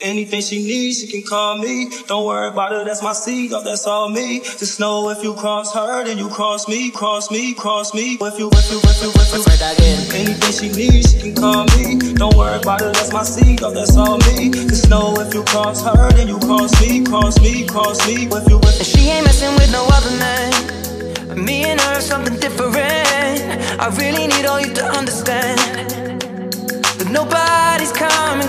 Anything she needs, she can call me. Don't worry about it, that's my seed, oh, that's all me. Just know if you cross her, then you cross me, cross me, cross me. If you, if you, if you, if you, that again. anything she needs, she can call me. Don't worry about it, that's my seed, oh, that's all me. Just know if you cross her, then you cross me, cross me, cross me. If you, if she ain't messing with no other man. Me and her are something different. I really need all you to understand. That nobody's coming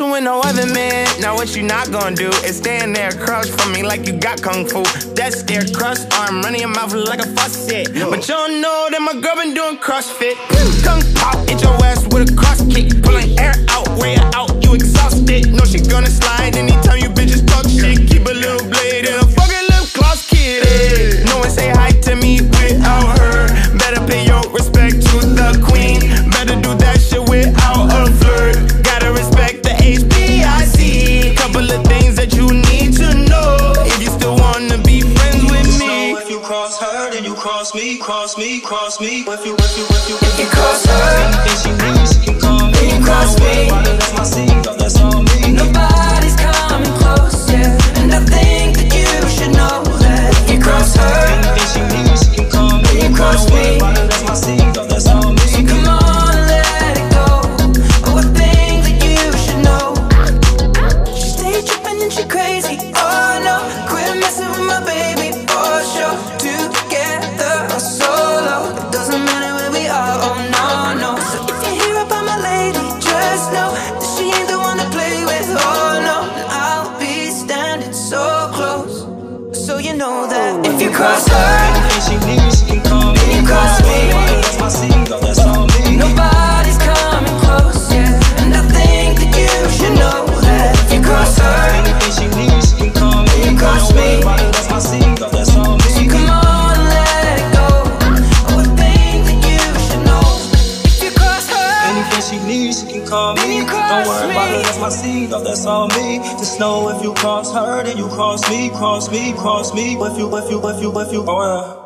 With no other man, now what you not gonna do is stand there across from me like you got kung fu. That's their crust arm running your mouth like a faucet. But you don't know that my girl been doing CrossFit. Kung pop, hit your ass with a cross kick. Pulling air out, way out, you exhausted. No, she gonna slide anytime you cross me, cross me. If you, if you, if you, if you cross her, anything she needs, she can call me. then you cross me. that's my oh, that's all me. Nobody's coming close, yeah. And I think that you should know that if you cross her, Anything she needs, she can call me. You cross me. that's my seed, oh, that's all me. come on, let it go. Oh, I think that you should know. She stay and she crazy. Oh no, quit messing with my baby you know that if you cross her. She needs, Don't worry about it, that's my seed, oh, that's all me. Just know if you cross her, then you cross me, cross me, cross me. If you, if you, if you, if you, oh, yeah.